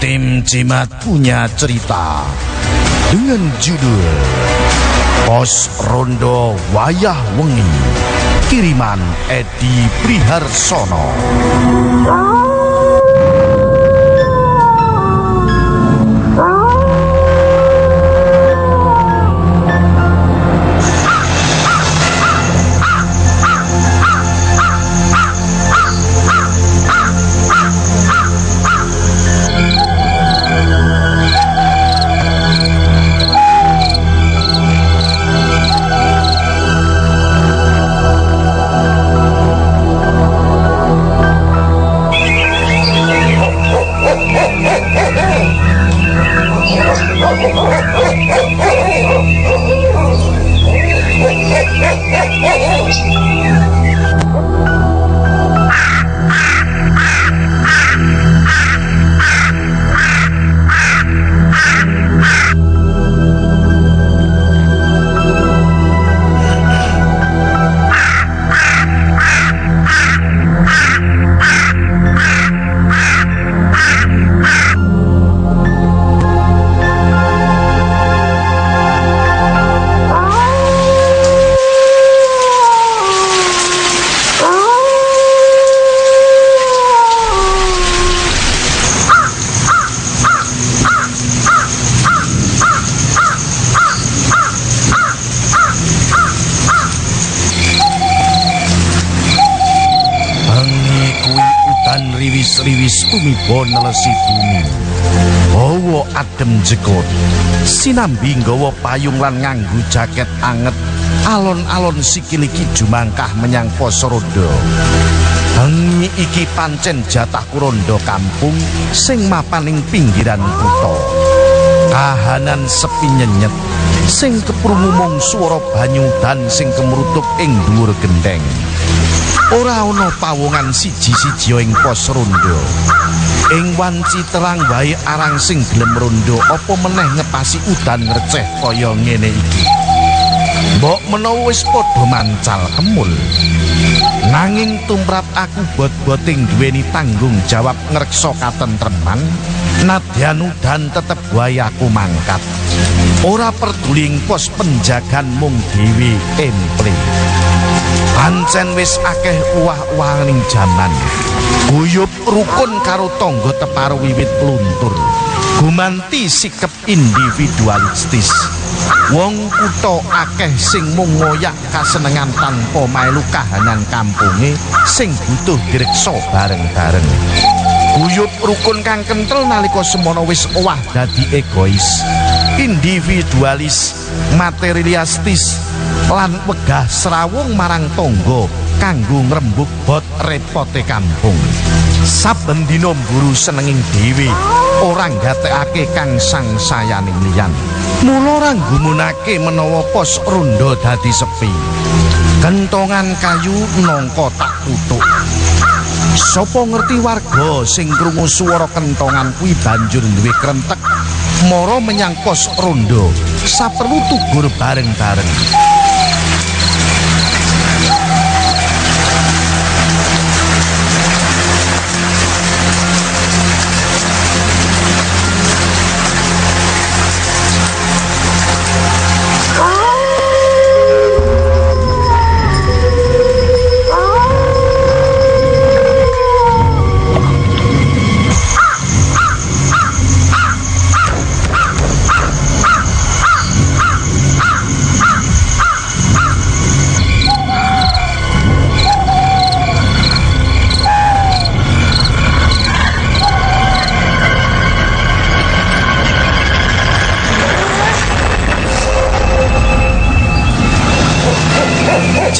Tim Cimat punya cerita dengan judul Pos Rondo Wayah Wengi kiriman Edi Priharsono. Riwis-riwis tumiba nelesi bumi. Hawa adem jekut. Sinambi nggawa payung lan nganggo jaket anget. Alon-alon sikil iki jumangkah menyang pos rondo. Bengi iki pancen jatah rondo kampung sing mapan ing pinggiran kutha. Kahanan sepi nyenyet sing keprungu mung swara banyu dan sing kemrutuk ing dhuwur gendeng. Ora ana pawongan siji-siji ing pos rondo. Ing wanci terang wae arang sing gelem rondo apa meneh ngepasi udan ngreceh kaya ngene iki. Mbok menawa wis padha mancal kemul. Nanging tumrap aku bot-boting duweni tanggung jawab ngreksa katentreman, nadyan udan tetep wae aku mangkat. Ora peduli pos penjagan mung dewi emple. Pancen wis akeh uwah-uwahaning jaman. Guyub rukun karo tangga teparo wiwit pluntur. Gumanti sikep individualistis. Wong kutha akeh sing mung ngoyak kasenengan tanpa melu kahanan kampunge sing butuh direksa bareng-bareng. Guyub rukun kang kentel nalika semono wis owah dadi egois, individualis, materialistis, lan wegah serawung marang tangga kanggo ngrembug bot repote kampung. Saben dina mburu senenging dhewe, ora nggatekake kang sangsayaning liyan. Mula ora nggumunake menawa pos rondo dadi sepi. Kentongan kayu nangka tak tutuk. Sopo ngerti warga sing krungu swara kentongan kuwi banjur duwe krentek mara menyang pos rondo saperlu tugur bareng-bareng.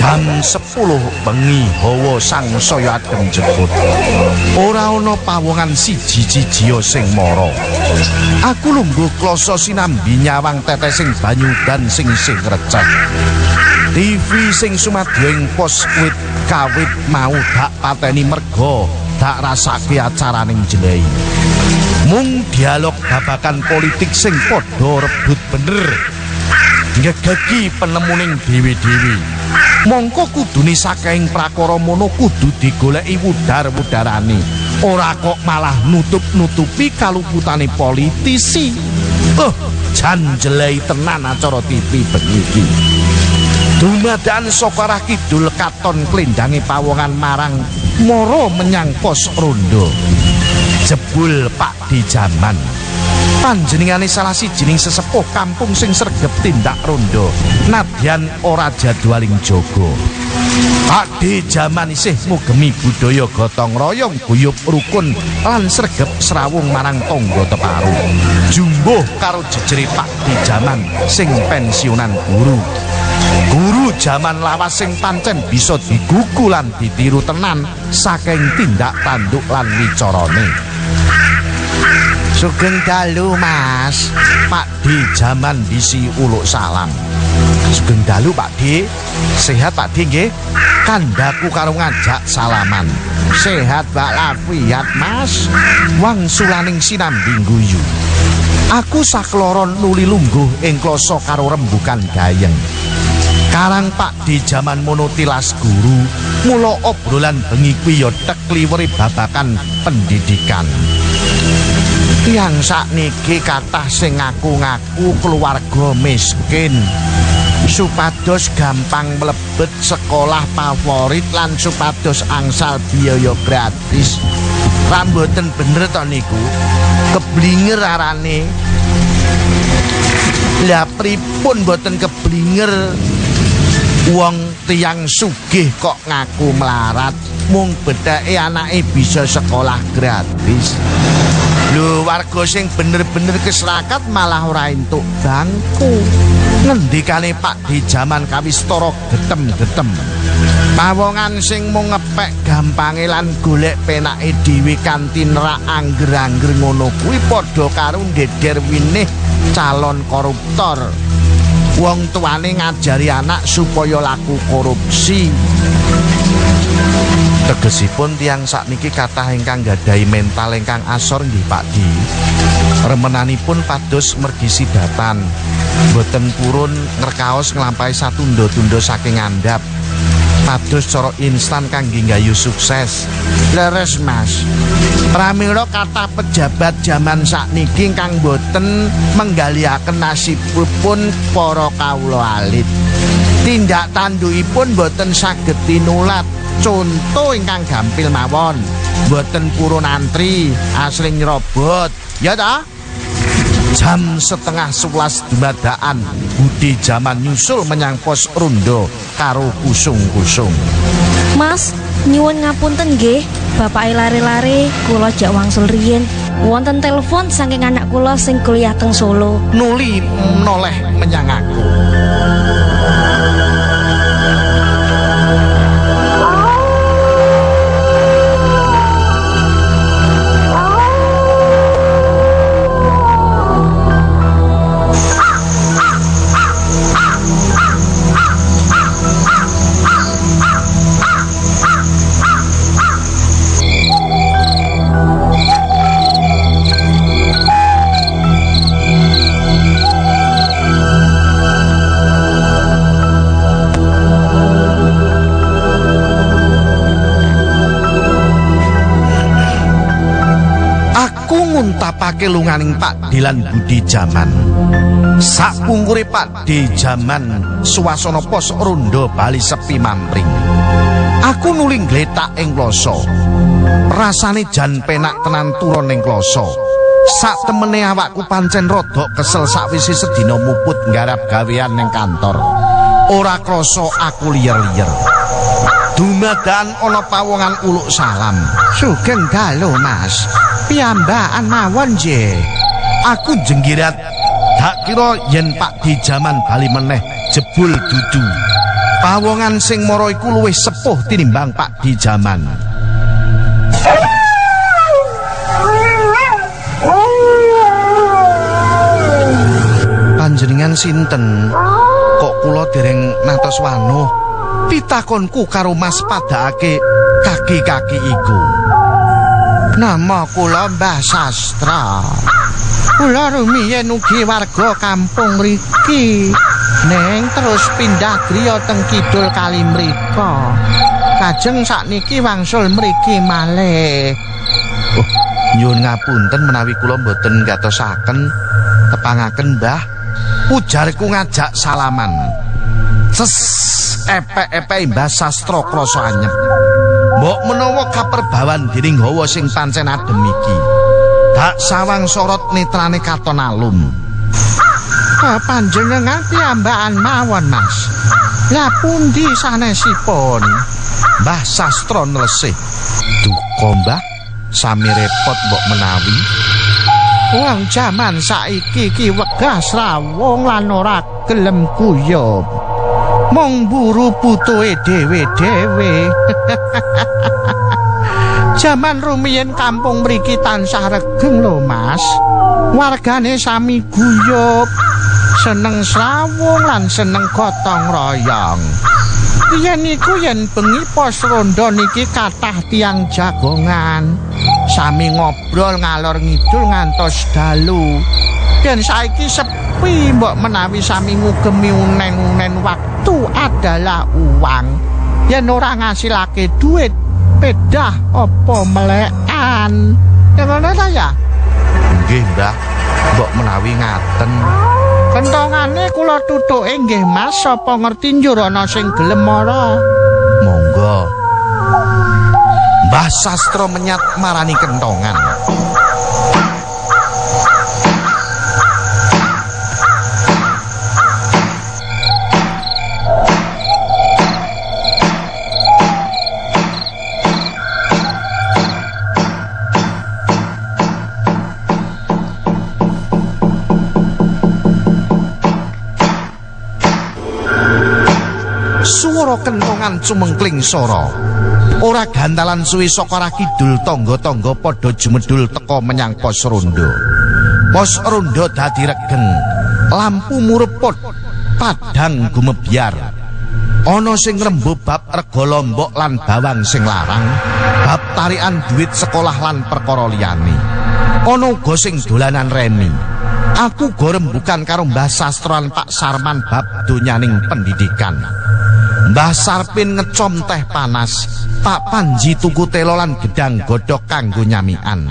Jam 10 bengi hawa sangsaya adem jeput. Ora ana pawongan siji-siji sing mara. Aku lungguh kloso sinambi nyawang tetesing banyu dan sing sing receh. TV sing sumadya ing pos wit kawit mau dak pateni merga dak rasake acaraning jelei. Mung dialog babakan politik sing padha rebut bener. Ngegegi penemuning dewi-dewi. Mongko kudune saking prakara mono kudu digoleki wudar-wudarane. ora kok malah nutup-nutupi kaluputane politisi. Oh, jan jelei tenan acara TV bengi iki. Dumadakan saka arah kidul katon klendange pawongan marang moro menyang pos rondo. Jebul Pak di jaman. Panjenengane salah sijining sesepuh kampung sing sregep tindak rondo nadyan ora jadwaling jogo Pakde jaman isih mugemi budaya gotong royong guyub rukun lan sregep serawung marang tonggo teparu. Jumbuh karo jejeri Pakde jaman sing pensiunan guru. Guru jaman lawas sing pancen bisa digugu lan ditiru tenan saking tindak tanduk lan wicarane Sugeng dalu mas. Pak Di jaman bisi uluk salam. Sugeng dalu Pak Di Sehat Pak Di nge Kandaku karo ngajak salaman. Sehat Pak Lafiat mas. Wang sulaning sinam bingguyu Aku sakloron nuli lungguh ing kloso karo rembukan gayeng. Karang Pak di jaman monotilas guru Mulo obrolan bengi kuyo tekliweri babakan pendidikan Tiang sakniki kathah sing ngaku-ngaku keluarga miskin. Supados gampang mlebet sekolah favorit lan supados angsal biaya gratis. Ramboten bener to niku. Keblinger arane. Lah pripun boten keblinger? Wong tiang sugih kok ngaku melarat mung bedake anake bisa sekolah gratis. Lho warga sing bener-bener keserakat malah ora entuk bangku. Ngendikane Pak di jaman kawistara getem-getem. Pawongan sing mung ngepek gampange lan golek penake dhewe kanthi nerak angger-angger ngono kuwi padha karo ndeder winih calon koruptor. Wong tuane ngajari anak supaya laku korupsi. Tegesipun tiang sakniki kathah ingkang gadhahi mental ingkang asor nggih Pak Di. Remenanipun pados mergi sidatan. Boten purun ngerkaos nglampahi satunda-tunda saking andhap. Pados cara instan kangge nggayu sukses. Leres Mas. Pramila kathah pejabat jaman sakniki ingkang boten menggaliaken nasibipun para kawula alit. Tindak tandukipun boten saged tinulat contoh ingkang gampil mawon boten purun antri asring nyerobot ya ta jam setengah sebelas dumadaan budi jaman nyusul menyang pos rundo karo kusung-kusung. Mas nyuwun ngapunten nggih. Bapak lari-lari kula jak wangsul riyin wonten telepon saking anak kula sing kuliah teng Solo. Nuli noleh menyang aku nguntapake lunganing Pak Dilan Budi Jaman. Sakpungkure Pak Di Jaman suasana pos rondo Bali sepi mampring. Aku nuling gletak ing kloso. Rasane jan penak tenan turun ing kloso. Sak temene awakku pancen rodok kesel sakwisi sedina muput nggarap gawean ning kantor. Ora krasa aku liyer-liyer. Dumadan ana pawongan uluk salam. Sugeng dalu, Mas. Piyambakan mawon je aku jenggirat. Tak kira yen pak di jaman bali meneh jebul dudu. Pawongan sing moro iku luwih sepuh tinimbang pak di jaman. Panjenengan sinten? Kok kula dereng natos wanuh? Pitakonku karo mas padake kaki-kaki iku Nama kula Mbah Sastra. Kula rumiyin ugi warga kampung mriki. Neng terus pindah griya teng kidul kali mriko. Kajeng sakniki wangsul mriki malih. Oh, nyuwun ngapunten menawi kula mboten gatosaken tepangaken, Mbah. Ujarku ngajak salaman. Ses epek-epek Mbah Sastra krasa anyep. Mbok menawa kaperbawan dening hawa sing pancen adem iki. Dak sawang sorot netrane katon alum. Panjenengan piyambakan mawon, Mas. Lah pundi sanesipun? Mbah Sastra nelesih. Duka, Mbah. Sami repot mbok menawi. Wong jaman saiki ki wegas rawung lan ora gelem guyub. Mung buru putuhe dhewe-dhewe. Jaman rumiyin kampung mriki tansah regeng lho, Mas. Wargane sami guyub, seneng srawung lan seneng gotong royong. Yen niku yen bengi pos rondo niki kathah tiang jagongan. Sami ngobrol ngalor ngidul ngantos dalu. Dan saiki sepi mbok menawi sami ngugemi unen-unen waktu adalah uang. Yen ora ngasilake duit, pedah apa melekan. Ya ngono ta ya? Nggih, Mbah. Mbok menawi ngaten. Kentongane kula tutuke nggih Mas, sapa ngerti njur ana sing gelem ora. Monggo. Mbah Sastra menyat marani kentongan. Suara kentongan cumengkling sora. Ora gantalan suwi saka arah kidul tangga-tangga padha jumedul teka menyang pos rondo. Pos rondo dadi regeng. Lampu mureput, padang gumebyar. Ana sing ngrembu bab rega lombok lan bawang sing larang, bab tarikan duit sekolah lan perkara liyane. Ana uga sing dolanan remi. Aku go rembukan karo Mbah Sastra lan Pak Sarman bab donyaning pendidikan. Mbah Sarpin ngecom teh panas, Pak Panji tuku telo lan gedang godhog kanggo nyamikan.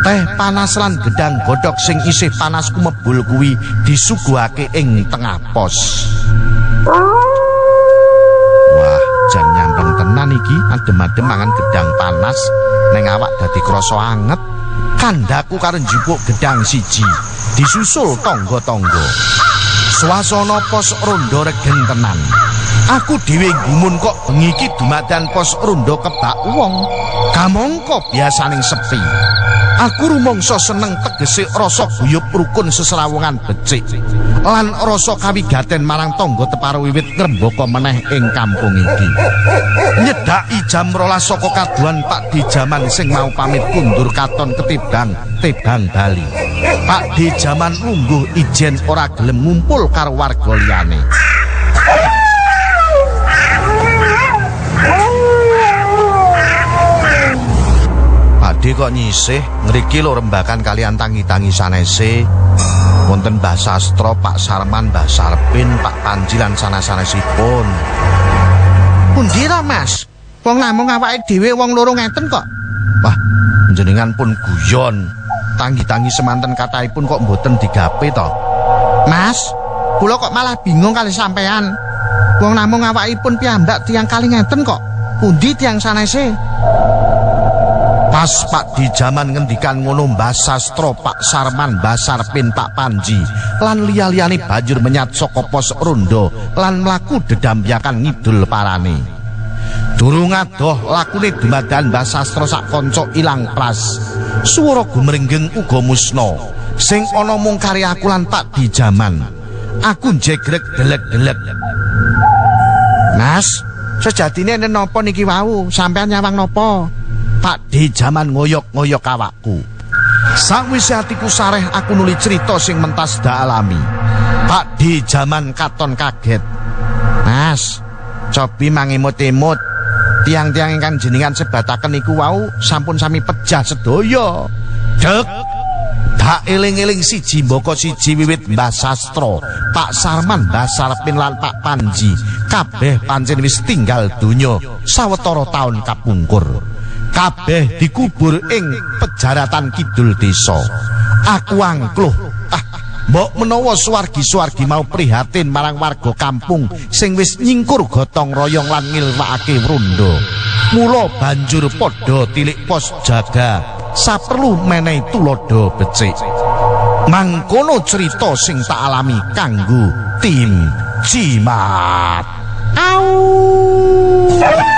Teh panas lan gedang godhog sing isih panas kumebul kuwi disuguhake ing tengah pos. Wah, jan nyambeng tenan iki, adem-adem mangan gedang panas ning awak dadi krasa anget. Kandaku karo njupuk gedang siji, disusul tangga-tangga. Swasana pos rondo regeng tenan. Aku dhewe gumun kok bengi iki dumadan pos rondo kebak wong. Kamangka biasaning sepi. Aku rumangsa seneng tegese rasa guyub rukun sesrawungan becik. Lan rasa kawigaten marang tangga teparo wiwit ngrembaka meneh ing kampung iki. Nyedaki jam rolas saka kaduan Pak di jaman sing mau pamit kundur katon ketibang tebang Bali. Pak di jaman lungguh ijen ora gelem ngumpul karo warga liyane. Pakde kok nyisih ngriki lho rembakan kalian tangi-tangi sanese wonten Mbah Sastra, Pak Sarman, Mbah Sarpin, Pak Panji lan sanes-sanesipun. Pundi to, Mas? Wong namung awake dhewe wong loro ngeten kok. Wah, jenengan pun guyon. Tangi-tangi semanten kathahipun kok mboten digape to. Mas, kula kok malah bingung kali sampean. Wong namung awakipun piyambak tiang kali ngeten kok. Pundi tiang sanese? Pas Pak di jaman ngendikan ngono Mbah Sastra, Pak Sarman, Mbah Sarpin, Pak Panji lan liya-liyane banjur menyat saka pos rondo lan mlaku dedambyakan ngidul parane. Durung adoh lakune dumadakan Mbah Sastra sak kanca ilang plas. Swara gumrenggeng uga musna. Sing ana mung karyaku lan Pak di jaman. Aku jegrek delek-delek. Mas, sejatine napa niki wau? Sampean nyawang napa? Pak di jaman ngoyok-ngoyok awakku. Sakwise atiku sareh aku nuli cerita sing mentas da alami. Pak di jaman katon kaget. Mas, cobi mangimut-imut. Tiang-tiang ingkang jenengan sebataken niku wau sampun sami pejah sedaya. Dek. Tak eling-eling siji mboko siji wiwit Mbah Sastra, Pak Sarman, Mbah Sarpin lan Pak Panji. Kabeh pancen wis tinggal donya sawetara taun kapungkur. Kabeh dikubur ing pejaratan kidul desa. Aku angkluh. Ah, mbok menawa suwargi-suwargi mau prihatin marang warga kampung sing wis nyingkur gotong royong lan ngilwakake wrunda. Mula banjur padha tilik pos jaga saperlu menehi tulodo becik. Mangkono cerita sing tak alami kanggo tim Cimat. Au!